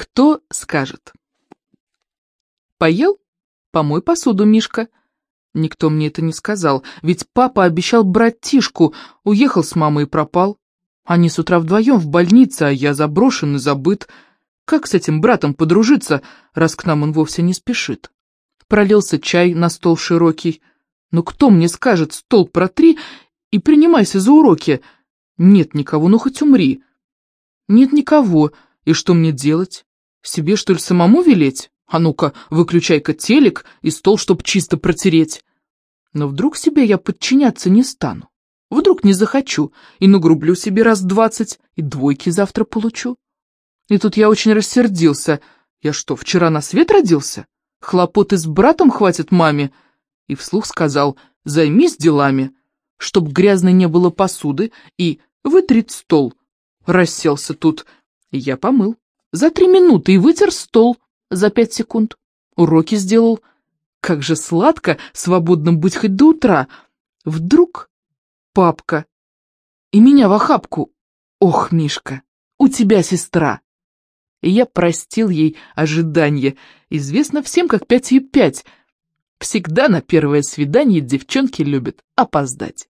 Кто скажет? Поел? Помой посуду, Мишка. Никто мне это не сказал, ведь папа обещал брать Тишку, уехал с мамой и пропал. Они с утра вдвоем в больнице, а я заброшен и забыт. Как с этим братом подружиться, раз к нам он вовсе не спешит? Пролился чай на стол широкий. Ну кто мне скажет, стол протри и принимайся за уроки? Нет никого, ну хоть умри. Нет никого, и что мне делать? Себе, что ли, самому велеть? А ну-ка, выключай-ка телек и стол, чтоб чисто протереть. Но вдруг себе я подчиняться не стану. Вдруг не захочу и нагрублю себе раз двадцать, и двойки завтра получу. И тут я очень рассердился. Я что, вчера на свет родился? Хлопоты с братом хватит маме? И вслух сказал, займись делами, чтоб грязной не было посуды, и вытрить стол. Расселся тут. Я помыл. За три минуты и вытер стол за пять секунд. Уроки сделал. Как же сладко свободным быть хоть до утра. Вдруг папка и меня в охапку. Ох, Мишка, у тебя сестра. И я простил ей ожидание. Известно всем, как пять и пять. Всегда на первое свидание девчонки любят опоздать.